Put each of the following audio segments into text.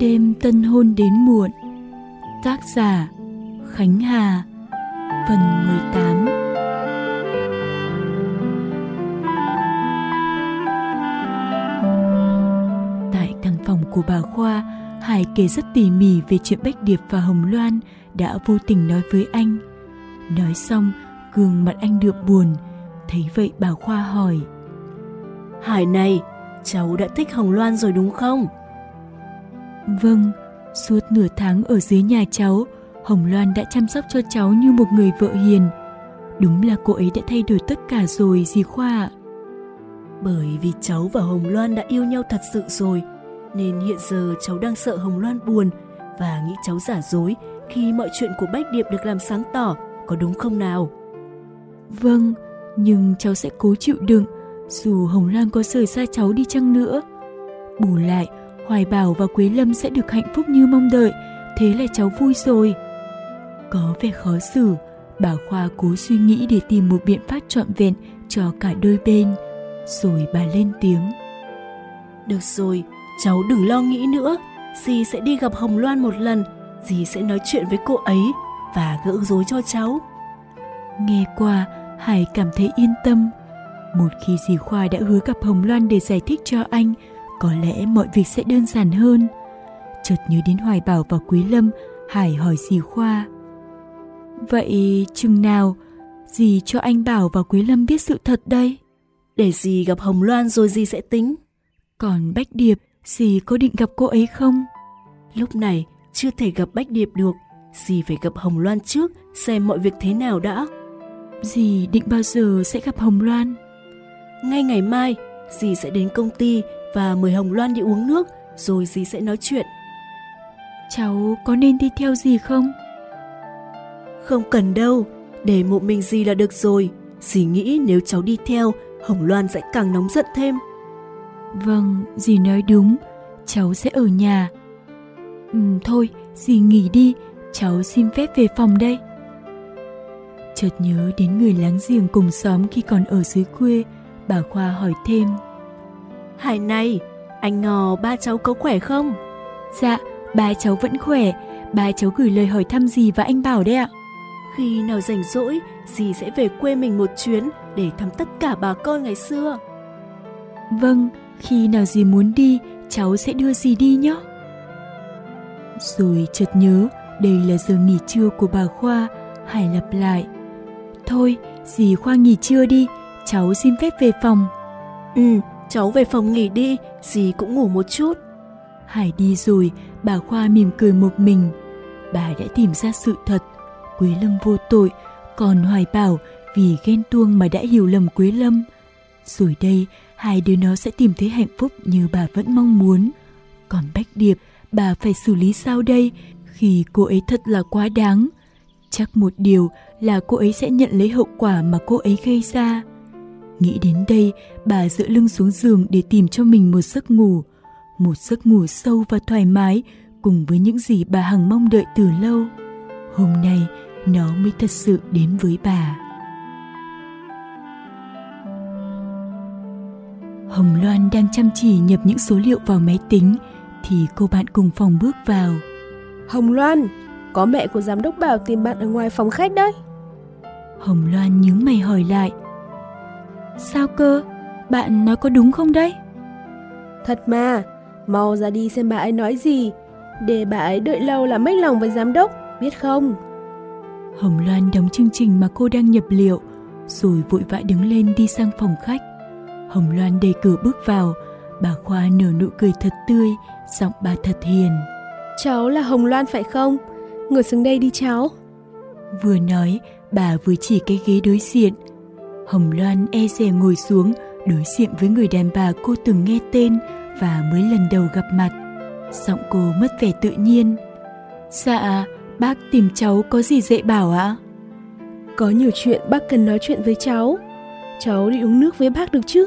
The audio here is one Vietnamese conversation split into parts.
Đêm tân hôn đến muộn Tác giả Khánh Hà Phần 18 Tại căn phòng của bà Khoa Hải kể rất tỉ mỉ về chuyện Bách Điệp và Hồng Loan đã vô tình nói với anh. Nói xong, gương mặt anh được buồn. Thấy vậy bà Khoa hỏi. Hải này, cháu đã thích Hồng Loan rồi đúng không? Vâng, suốt nửa tháng ở dưới nhà cháu, Hồng Loan đã chăm sóc cho cháu như một người vợ hiền. Đúng là cô ấy đã thay đổi tất cả rồi, dì Khoa ạ. Bởi vì cháu và Hồng Loan đã yêu nhau thật sự rồi, nên hiện giờ cháu đang sợ Hồng Loan buồn và nghĩ cháu giả dối khi mọi chuyện của Bách Điệp được làm sáng tỏ, có đúng không nào? Vâng, nhưng cháu sẽ cố chịu đựng, dù Hồng Loan có rời xa cháu đi chăng nữa. Bù lại, Hoài Bảo và Quế Lâm sẽ được hạnh phúc như mong đợi, thế là cháu vui rồi. Có vẻ khó xử, bà Khoa cố suy nghĩ để tìm một biện pháp trọn vẹn cho cả đôi bên, rồi bà lên tiếng. Được rồi, cháu đừng lo nghĩ nữa, dì sẽ đi gặp Hồng Loan một lần, dì sẽ nói chuyện với cô ấy và gỡ rối cho cháu. Nghe qua, Hải cảm thấy yên tâm. Một khi dì Khoa đã hứa gặp Hồng Loan để giải thích cho anh, có lẽ mọi việc sẽ đơn giản hơn. Chợt nhớ đến Hoài Bảo và Quý Lâm, Hải hỏi dì Khoa. Vậy chừng nào dì cho anh Bảo và Quý Lâm biết sự thật đây? Để dì gặp Hồng Loan rồi dì sẽ tính. Còn Bách Điệp, dì có định gặp cô ấy không? Lúc này chưa thể gặp Bách Điệp được, dì phải gặp Hồng Loan trước xem mọi việc thế nào đã. Dì định bao giờ sẽ gặp Hồng Loan? Ngay ngày mai, dì sẽ đến công ty và mời Hồng Loan đi uống nước rồi dì sẽ nói chuyện. Cháu có nên đi theo dì không? Không cần đâu, để một mình dì là được rồi. Dì nghĩ nếu cháu đi theo, Hồng Loan sẽ càng nóng giận thêm. Vâng, dì nói đúng, cháu sẽ ở nhà. Ừ, thôi, dì nghỉ đi, cháu xin phép về phòng đây. Chợt nhớ đến người láng giềng cùng xóm khi còn ở dưới quê, bà Khoa hỏi thêm. Hải này, anh ngò ba cháu có khỏe không? Dạ, ba cháu vẫn khỏe, ba cháu gửi lời hỏi thăm dì và anh Bảo đấy ạ. Khi nào rảnh rỗi, dì sẽ về quê mình một chuyến để thăm tất cả bà con ngày xưa. Vâng, khi nào dì muốn đi, cháu sẽ đưa dì đi nhé. Rồi chợt nhớ, đây là giờ nghỉ trưa của bà Khoa, Hải lặp lại. Thôi, dì Khoa nghỉ trưa đi, cháu xin phép về phòng. Ừ, cháu về phòng nghỉ đi, dì cũng ngủ một chút. Hải đi rồi, bà Khoa mỉm cười một mình. Bà đã tìm ra sự thật. Quế Lâm vô tội, còn Hoài Bảo vì ghen tuông mà đã hiểu lầm Quế Lâm. Rồi đây, hai đứa nó sẽ tìm thấy hạnh phúc như bà vẫn mong muốn. Còn Bách Điệp, bà phải xử lý sao đây khi cô ấy thật là quá đáng. Chắc một điều là cô ấy sẽ nhận lấy hậu quả mà cô ấy gây ra. Nghĩ đến đây, bà dựa lưng xuống giường để tìm cho mình một giấc ngủ. Một giấc ngủ sâu và thoải mái cùng với những gì bà Hằng mong đợi từ lâu. Hôm nay, nó mới thật sự đến với bà. Hồng Loan đang chăm chỉ nhập những số liệu vào máy tính thì cô bạn cùng phòng bước vào. Hồng Loan, có mẹ của giám đốc Bảo tìm bạn ở ngoài phòng khách đấy. Hồng Loan nhướng mày hỏi lại. Sao cơ? Bạn nói có đúng không đấy? Thật mà, mau ra đi xem bà ấy nói gì. Để bà ấy đợi lâu là mất lòng với giám đốc, biết không? Hồng Loan đóng chương trình mà cô đang nhập liệu, rồi vội vã đứng lên đi sang phòng khách. Hồng Loan đề cửa bước vào, bà Khoa nở nụ cười thật tươi, giọng bà thật hiền. Cháu là Hồng Loan phải không? Ngồi xuống đây đi cháu. Vừa nói, bà vừa chỉ cái ghế đối diện. Hồng Loan e dè ngồi xuống, đối diện với người đàn bà cô từng nghe tên và mới lần đầu gặp mặt. Giọng cô mất vẻ tự nhiên. Dạ, bác tìm cháu có gì dạy bảo ạ? Có nhiều chuyện bác cần nói chuyện với cháu. Cháu đi uống nước với bác được chứ?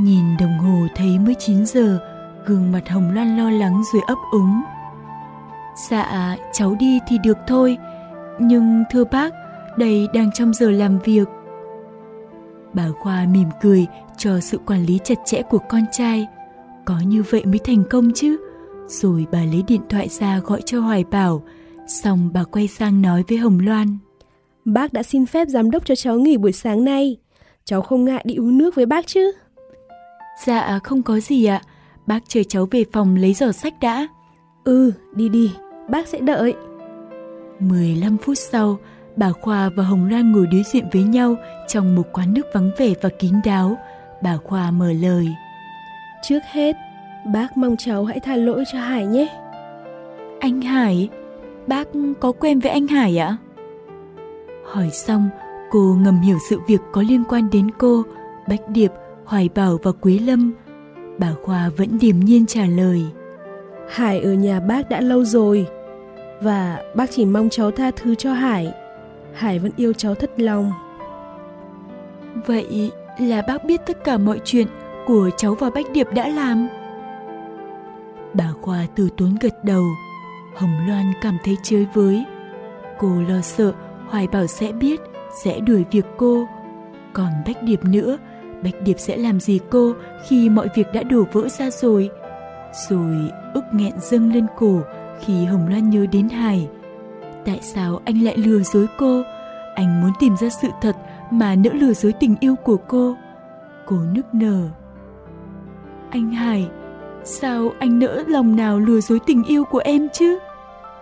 Nhìn đồng hồ thấy mới 9 giờ, gương mặt Hồng Loan lo lắng rồi ấp úng. Dạ, cháu đi thì được thôi, nhưng thưa bác, đây đang trong giờ làm việc. Bà Khoa mỉm cười cho sự quản lý chặt chẽ của con trai. Có như vậy mới thành công chứ. Rồi bà lấy điện thoại ra gọi cho Hoài Bảo, xong bà quay sang nói với Hồng Loan. Bác đã xin phép giám đốc cho cháu nghỉ buổi sáng nay. Cháu không ngại đi uống nước với bác chứ? Dạ không có gì ạ, bác chờ cháu về phòng lấy giỏ sách đã. Ừ, đi đi, bác sẽ đợi. 15 phút sau, bà Khoa và Hồng Loan ngồi đối diện với nhau trong một quán nước vắng vẻ và kín đáo. Bà Khoa mở lời. Trước hết, bác mong cháu hãy tha lỗi cho Hải nhé. Anh Hải? Bác có quen với anh Hải ạ? Hỏi xong, cô ngầm hiểu sự việc có liên quan đến cô, Bách Điệp, Hoài Bảo và Quý Lâm. Bà Khoa vẫn điềm nhiên trả lời. Hải ở nhà bác đã lâu rồi, và bác chỉ mong cháu tha thứ cho Hải. Hải vẫn yêu cháu thất lòng. Vậy là bác biết tất cả mọi chuyện của cháu và Bách Điệp đã làm. Bà Khoa từ tốn gật đầu. Hồng Loan cảm thấy chơi với. Cô lo sợ Hoài Bảo sẽ biết, sẽ đuổi việc cô. Còn Bách Điệp nữa, Bách Điệp sẽ làm gì cô khi mọi việc đã đổ vỡ ra rồi? Rồi ức nghẹn dâng lên cổ khi Hồng Loan nhớ đến Hải. Tại sao anh lại lừa dối cô? Anh muốn tìm ra sự thật mà nỡ lừa dối tình yêu của cô. Cô nức nở. Anh Hải, sao anh nỡ lòng nào lừa dối tình yêu của em chứ?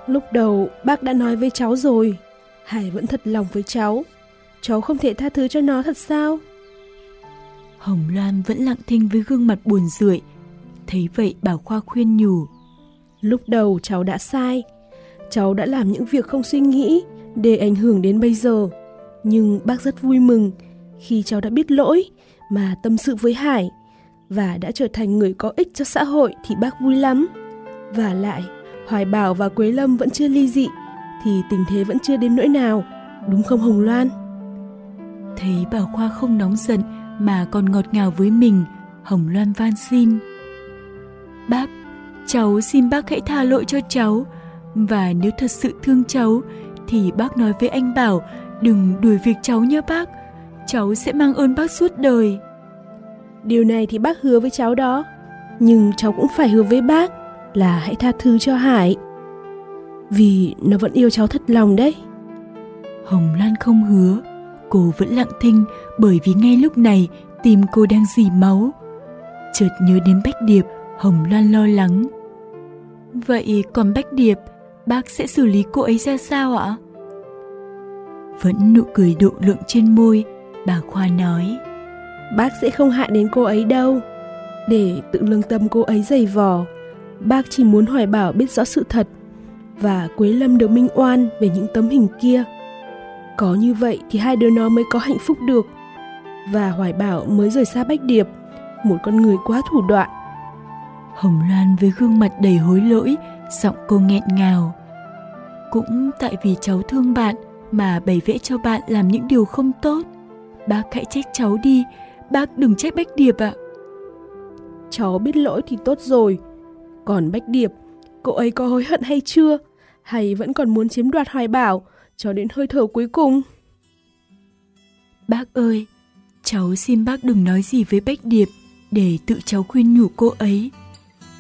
Lúc đầu bác đã nói với cháu rồi, Hải vẫn thật lòng với cháu. Cháu không thể tha thứ cho nó thật sao? Hồng Loan vẫn lặng thinh với gương mặt buồn rười. Thấy vậy bảo Khoa khuyên nhủ. Lúc đầu cháu đã sai. Cháu đã làm những việc không suy nghĩ để ảnh hưởng đến bây giờ. Nhưng bác rất vui mừng khi cháu đã biết lỗi mà tâm sự với Hải và đã trở thành người có ích cho xã hội thì bác vui lắm. Và lại, Hoài Bảo và Quế Lâm vẫn chưa ly dị thì tình thế vẫn chưa đến nỗi nào, đúng không Hồng Loan? Thấy Bảo Khoa không nóng giận mà còn ngọt ngào với mình, Hồng Loan van xin. Bác, cháu xin bác hãy tha lỗi cho cháu, và nếu thật sự thương cháu thì bác nói với anh Bảo đừng đuổi việc cháu nhé bác, cháu sẽ mang ơn bác suốt đời. Điều này thì bác hứa với cháu đó, nhưng cháu cũng phải hứa với bác là hãy tha thứ cho Hải. Vì nó vẫn yêu cháu thật lòng đấy. Hồng Lan không hứa, cô vẫn lặng thinh bởi vì ngay lúc này tim cô đang dì máu. Chợt nhớ đến Bách Điệp, Hồng Loan lo lắng. Vậy còn Bách Điệp, bác sẽ xử lý cô ấy ra sao ạ? Vẫn nụ cười độ lượng trên môi, bà Khoa nói. Bác sẽ không hại đến cô ấy đâu. Để tự lương tâm cô ấy dày vò, bác chỉ muốn hỏi bảo biết rõ sự thật và Quế Lâm được minh oan về những tấm hình kia. Có như vậy thì hai đứa nó mới có hạnh phúc được. Và Hoài Bảo mới rời xa Bách Điệp, một con người quá thủ đoạn. Hồng Loan với gương mặt đầy hối lỗi, giọng cô nghẹn ngào. Cũng tại vì cháu thương bạn mà bày vẽ cho bạn làm những điều không tốt. Bác hãy trách cháu đi, bác đừng trách Bách Điệp ạ. Cháu biết lỗi thì tốt rồi. Còn Bách Điệp, cô ấy có hối hận hay chưa? Hay vẫn còn muốn chiếm đoạt Hoài Bảo cho đến hơi thở cuối cùng? Bác ơi, cháu xin bác đừng nói gì với Bách Điệp để tự cháu khuyên nhủ cô ấy.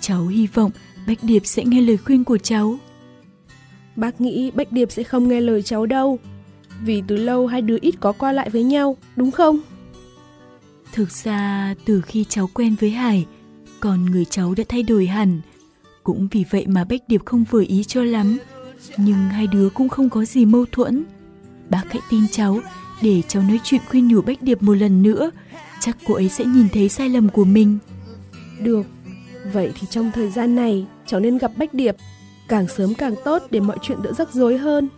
Cháu hy vọng Bách Điệp sẽ nghe lời khuyên của cháu. Bác nghĩ Bách Điệp sẽ không nghe lời cháu đâu. Vì từ lâu hai đứa ít có qua lại với nhau, đúng không? Thực ra từ khi cháu quen với Hải, con người cháu đã thay đổi hẳn. Cũng vì vậy mà Bách Điệp không vừa ý cho lắm. Nhưng hai đứa cũng không có gì mâu thuẫn. Bác hãy tin cháu, để cháu nói chuyện khuyên nhủ Bách Điệp một lần nữa. Chắc cô ấy sẽ nhìn thấy sai lầm của mình. Được, Vậy thì trong thời gian này, cháu nên gặp Bách Điệp, càng sớm càng tốt để mọi chuyện đỡ rắc rối hơn.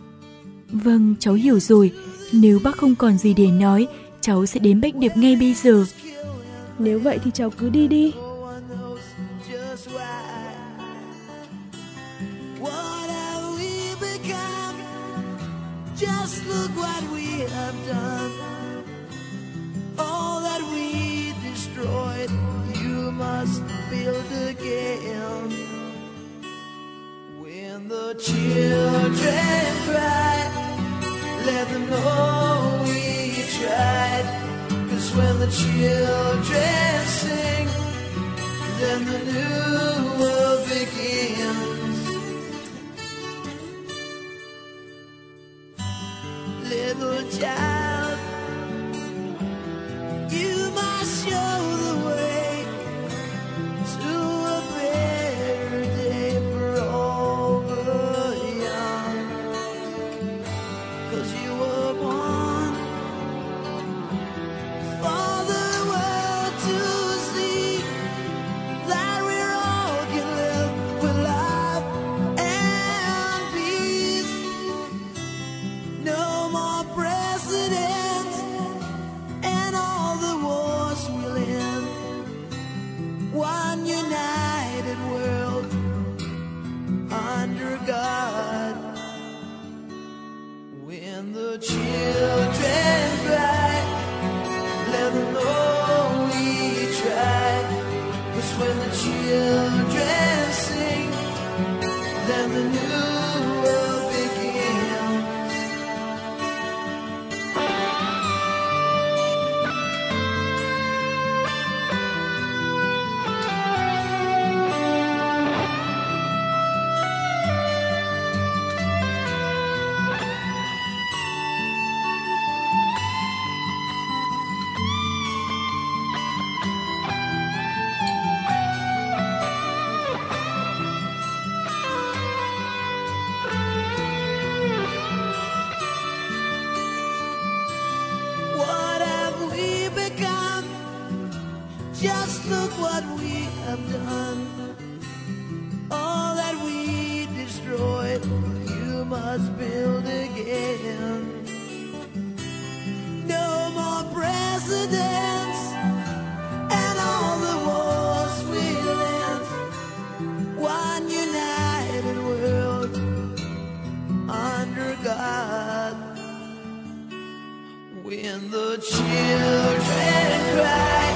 Vâng, cháu hiểu rồi. Nếu bác không còn gì để nói, cháu sẽ đến Bách Điệp ngay bây giờ. Nếu vậy thì cháu cứ đi đi. Just look what we have done. All that we destroyed. you must build again. When the children cry, let them know we tried. Cause when the children sing, then the new world begins. When the children cry,